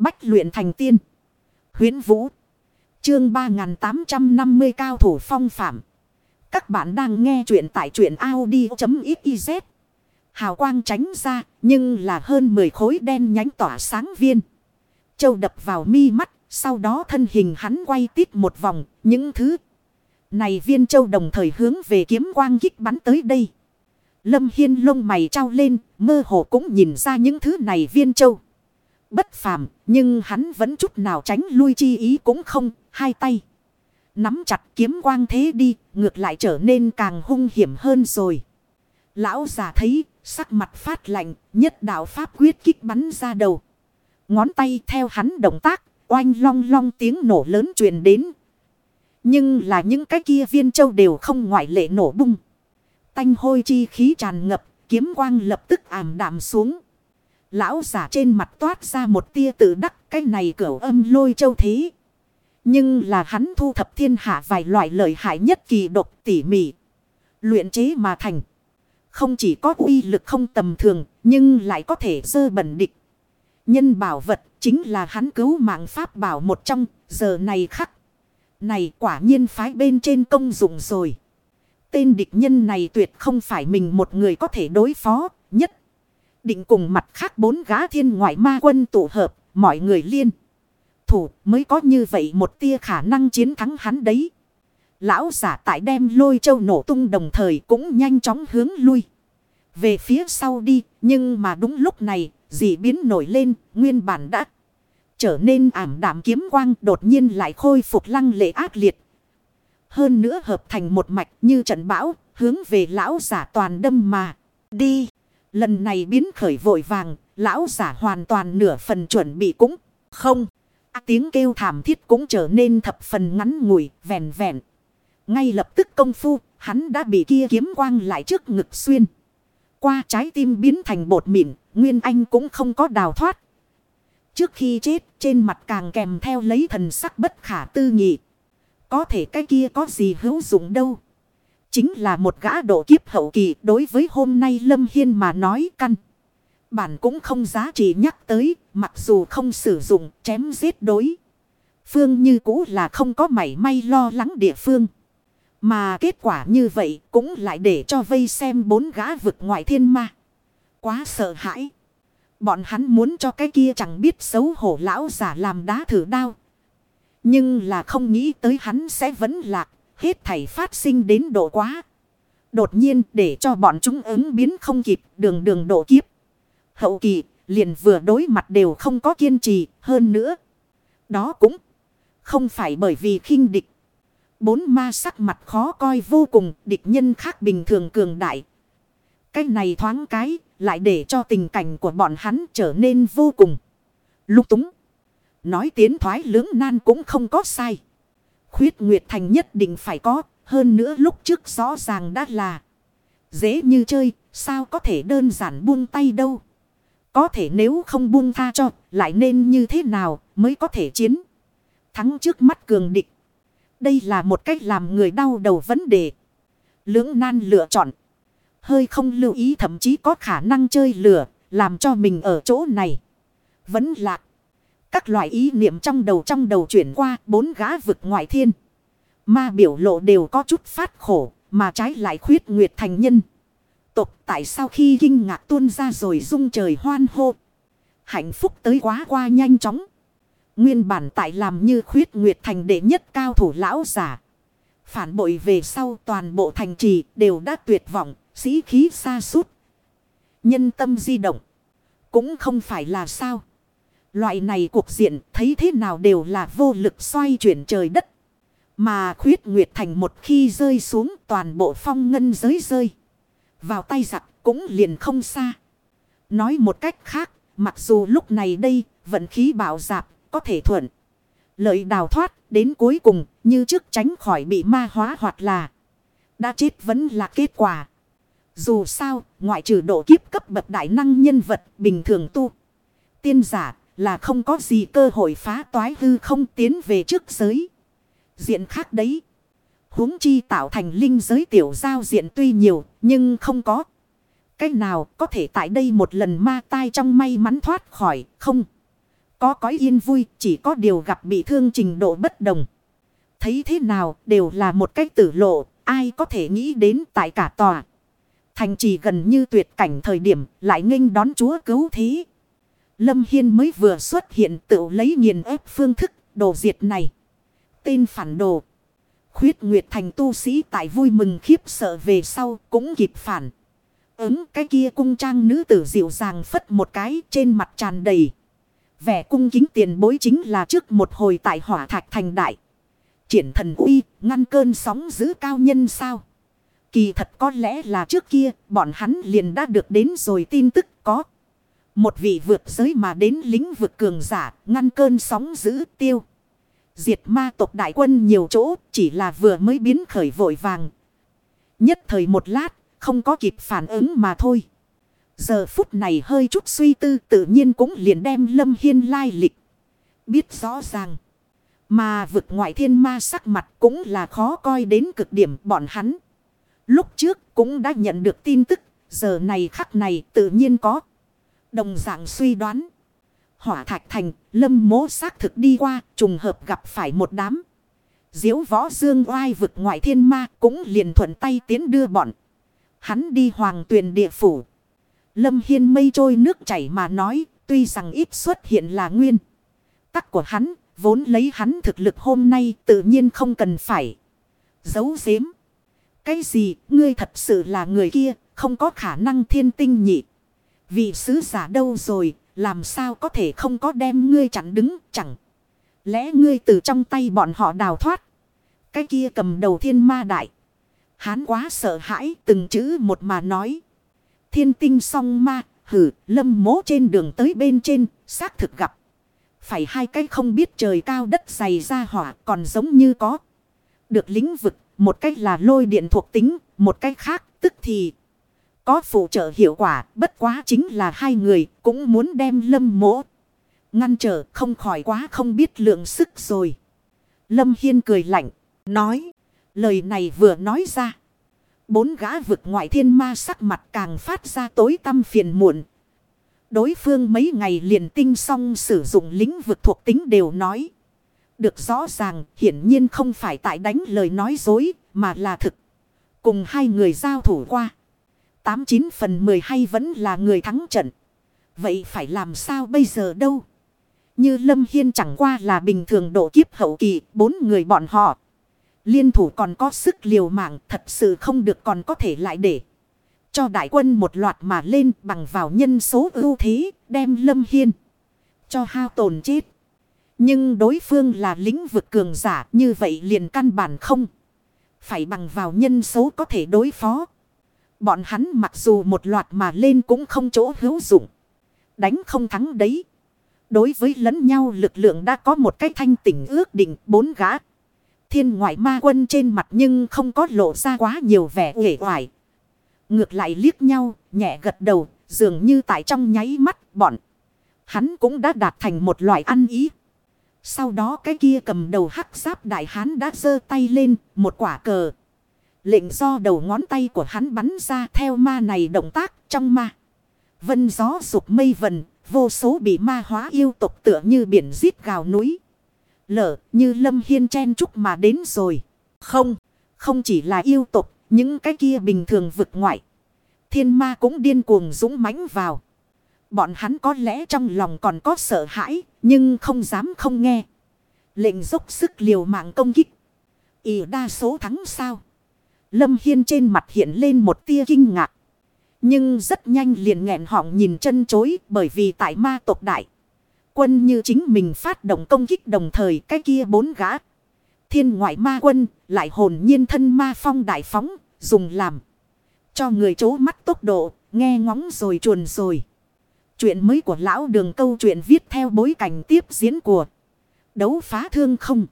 Bách luyện thành tiên. huyễn Vũ. Chương 3850 cao thủ phong phạm. Các bạn đang nghe truyện tại truyện Audi.xyz. Hào quang tránh ra nhưng là hơn 10 khối đen nhánh tỏa sáng viên. Châu đập vào mi mắt. Sau đó thân hình hắn quay tít một vòng. Những thứ này viên châu đồng thời hướng về kiếm quang kích bắn tới đây. Lâm Hiên lông mày trao lên, mơ hồ cũng nhìn ra những thứ này viên châu. Bất phàm, nhưng hắn vẫn chút nào tránh lui chi ý cũng không, hai tay. Nắm chặt kiếm quang thế đi, ngược lại trở nên càng hung hiểm hơn rồi. Lão già thấy, sắc mặt phát lạnh, nhất đạo pháp quyết kích bắn ra đầu. Ngón tay theo hắn động tác, oanh long long tiếng nổ lớn truyền đến. Nhưng là những cái kia viên châu đều không ngoại lệ nổ bung. Tanh hôi chi khí tràn ngập, kiếm quang lập tức ảm đạm xuống. Lão giả trên mặt toát ra một tia tự đắc cái này cửu âm lôi châu thế. Nhưng là hắn thu thập thiên hạ vài loại lợi hại nhất kỳ độc tỉ mỉ. Luyện chế mà thành. Không chỉ có uy lực không tầm thường, nhưng lại có thể dơ bẩn địch. Nhân bảo vật chính là hắn cứu mạng pháp bảo một trong, giờ này khắc. Này quả nhiên phái bên trên công dụng rồi. Tên địch nhân này tuyệt không phải mình một người có thể đối phó nhất. Định cùng mặt khác bốn gã thiên ngoại ma quân tụ hợp, mọi người liên. Thủ mới có như vậy một tia khả năng chiến thắng hắn đấy. Lão giả tại đem lôi châu nổ tung đồng thời cũng nhanh chóng hướng lui. Về phía sau đi, nhưng mà đúng lúc này, dị biến nổi lên, nguyên bản đã trở nên ảm đạm kiếm quang đột nhiên lại khôi phục lăng lệ ác liệt. Hơn nữa hợp thành một mạch như trận bão, hướng về lão giả toàn đâm mà. Đi! Lần này biến khởi vội vàng, lão giả hoàn toàn nửa phần chuẩn bị cũng không. À, tiếng kêu thảm thiết cũng trở nên thập phần ngắn ngủi, vẹn vẹn. Ngay lập tức công phu, hắn đã bị kia kiếm quang lại trước ngực xuyên. Qua trái tim biến thành bột mịn, Nguyên Anh cũng không có đào thoát. Trước khi chết, trên mặt càng kèm theo lấy thần sắc bất khả tư nghị. Có thể cái kia có gì hữu dụng đâu. Chính là một gã độ kiếp hậu kỳ đối với hôm nay Lâm Hiên mà nói căn. Bản cũng không giá trị nhắc tới, mặc dù không sử dụng chém giết đối. Phương như cũ là không có mảy may lo lắng địa phương. Mà kết quả như vậy cũng lại để cho vây xem bốn gã vực ngoại thiên ma. Quá sợ hãi. Bọn hắn muốn cho cái kia chẳng biết xấu hổ lão giả làm đá thử đao. Nhưng là không nghĩ tới hắn sẽ vẫn lạc. Hết thảy phát sinh đến độ quá. Đột nhiên, để cho bọn chúng ứng biến không kịp, đường đường độ kiếp. Hậu kỳ, liền vừa đối mặt đều không có kiên trì, hơn nữa. Đó cũng không phải bởi vì khinh địch. Bốn ma sắc mặt khó coi vô cùng, địch nhân khác bình thường cường đại. Cái này thoáng cái, lại để cho tình cảnh của bọn hắn trở nên vô cùng lúc túng. Nói tiến thoái lưỡng nan cũng không có sai. Khuyết Nguyệt Thành nhất định phải có, hơn nữa lúc trước rõ ràng đã là dễ như chơi, sao có thể đơn giản buông tay đâu. Có thể nếu không buông tha cho, lại nên như thế nào mới có thể chiến. Thắng trước mắt cường địch. Đây là một cách làm người đau đầu vấn đề. Lưỡng nan lựa chọn. Hơi không lưu ý thậm chí có khả năng chơi lửa, làm cho mình ở chỗ này. Vẫn lạc. Các loại ý niệm trong đầu trong đầu chuyển qua bốn gã vực ngoại thiên. Ma biểu lộ đều có chút phát khổ, mà trái lại khuyết nguyệt thành nhân. Tục tại sao khi kinh ngạc tuôn ra rồi rung trời hoan hô. Hạnh phúc tới quá qua nhanh chóng. Nguyên bản tại làm như khuyết nguyệt thành đệ nhất cao thủ lão giả. Phản bội về sau toàn bộ thành trì đều đã tuyệt vọng, sĩ khí xa suốt. Nhân tâm di động. Cũng không phải là sao. Loại này cuộc diện thấy thế nào đều là vô lực xoay chuyển trời đất. Mà khuyết nguyệt thành một khi rơi xuống toàn bộ phong ngân giới rơi. Vào tay giặc cũng liền không xa. Nói một cách khác, mặc dù lúc này đây vận khí bảo giạp có thể thuận. Lợi đào thoát đến cuối cùng như trước tránh khỏi bị ma hóa hoặc là đã chết vẫn là kết quả. Dù sao, ngoại trừ độ kiếp cấp bậc đại năng nhân vật bình thường tu. Tiên giả là không có gì cơ hội phá toái hư không tiến về trước giới. Diện khác đấy. huống chi tạo thành linh giới tiểu giao diện tuy nhiều nhưng không có. Cách nào có thể tại đây một lần ma tai trong may mắn thoát khỏi không. có cõi yên vui, chỉ có điều gặp bị thương trình độ bất đồng. Thấy thế nào đều là một cách tử lộ, ai có thể nghĩ đến tại cả tòa. Thành trì gần như tuyệt cảnh thời điểm lại nghênh đón chúa cứu thí. Lâm Hiên mới vừa xuất hiện tự lấy nghiền ép phương thức đồ diệt này. Tên phản đồ. Khuyết Nguyệt Thành tu sĩ tại vui mừng khiếp sợ về sau cũng kịp phản. Ứng cái kia cung trang nữ tử dịu dàng phất một cái trên mặt tràn đầy. Vẻ cung kính tiền bối chính là trước một hồi tại hỏa thạch thành đại. Triển thần uy, ngăn cơn sóng giữ cao nhân sao. Kỳ thật có lẽ là trước kia, bọn hắn liền đã được đến rồi tin tức có. Một vị vượt giới mà đến lính vượt cường giả, ngăn cơn sóng giữ tiêu. Diệt ma tộc đại quân nhiều chỗ, chỉ là vừa mới biến khởi vội vàng. Nhất thời một lát, không có kịp phản ứng mà thôi. Giờ phút này hơi chút suy tư tự nhiên cũng liền đem Lâm Hiên lai lịch. Biết rõ ràng. Mà vực ngoại thiên ma sắc mặt cũng là khó coi đến cực điểm bọn hắn. Lúc trước cũng đã nhận được tin tức. Giờ này khắc này tự nhiên có. Đồng dạng suy đoán. Hỏa thạch thành, lâm mố xác thực đi qua, trùng hợp gặp phải một đám. diễu võ dương oai vực ngoại thiên ma cũng liền thuận tay tiến đưa bọn. Hắn đi hoàng tuyền địa phủ. Lâm Hiên mây trôi nước chảy mà nói, tuy rằng ít xuất hiện là nguyên. Tắc của hắn, vốn lấy hắn thực lực hôm nay tự nhiên không cần phải. Giấu giếm. Cái gì, ngươi thật sự là người kia, không có khả năng thiên tinh nhị. Vị sứ giả đâu rồi, làm sao có thể không có đem ngươi chặn đứng, chẳng. Lẽ ngươi từ trong tay bọn họ đào thoát. Cái kia cầm đầu thiên ma đại. Hán quá sợ hãi từng chữ một mà nói. Thiên tinh song ma, hử, lâm mố trên đường tới bên trên, xác thực gặp. Phải hai cái không biết trời cao đất dày ra hỏa còn giống như có. Được lĩnh vực, một cách là lôi điện thuộc tính, một cách khác tức thì có phụ trợ hiệu quả, bất quá chính là hai người cũng muốn đem lâm mỗ. Ngăn trở không khỏi quá không biết lượng sức rồi. Lâm Hiên cười lạnh, nói. Lời này vừa nói ra. Bốn gã vực ngoại thiên ma sắc mặt càng phát ra tối tâm phiền muộn. Đối phương mấy ngày liền tinh xong sử dụng lĩnh vực thuộc tính đều nói. Được rõ ràng hiển nhiên không phải tại đánh lời nói dối mà là thực. Cùng hai người giao thủ qua. 89 phần 10 hay vẫn là người thắng trận. Vậy phải làm sao bây giờ đâu? Như Lâm Hiên chẳng qua là bình thường độ kiếp hậu kỳ, bốn người bọn họ. Liên thủ còn có sức liều mạng thật sự không được còn có thể lại để. Cho đại quân một loạt mà lên bằng vào nhân số ưu thế, đem Lâm Hiên. Cho hao tồn chết. Nhưng đối phương là lĩnh vực cường giả như vậy liền căn bản không. Phải bằng vào nhân số có thể đối phó. Bọn hắn mặc dù một loạt mà lên cũng không chỗ hữu dụng. Đánh không thắng đấy. Đối với lẫn nhau lực lượng đã có một cái thanh tỉnh ước định bốn gã. Thiên ngoại ma quân trên mặt nhưng không có lộ ra quá nhiều vẻ uể oải. Ngược lại liếc nhau, nhẹ gật đầu, dường như tại trong nháy mắt bọn. Hắn cũng đã đạt thành một loại ăn ý. Sau đó cái kia cầm đầu hắc giáp đại hán đã giơ tay lên, một quả cờ. Lệnh do đầu ngón tay của hắn bắn ra theo ma này động tác trong ma. Vân gió dục mây vần, vô số bị ma hóa yêu tục tựa như biển giết gào núi. Lở như lâm hiên chen chúc mà đến rồi. Không, không chỉ là yêu tục, những cái kia bình thường vực ngoại. Thiên ma cũng điên cuồng dũng mãnh vào. Bọn hắn có lẽ trong lòng còn có sợ hãi, nhưng không dám không nghe. Lệnh dốc sức liều mạng công kích. ỉ đa số thắng sao? Lâm Hiên trên mặt hiện lên một tia kinh ngạc. Nhưng rất nhanh liền nghẹn họng nhìn chân chối bởi vì tại ma tộc đại. Quân như chính mình phát động công kích đồng thời cái kia bốn gã. Thiên ngoại ma quân lại hồn nhiên thân ma phong đại phóng, dùng làm. Cho người chố mắt tốc độ, nghe ngóng rồi chuồn rồi. Chuyện mới của lão đường câu chuyện viết theo bối cảnh tiếp diễn của đấu phá thương không.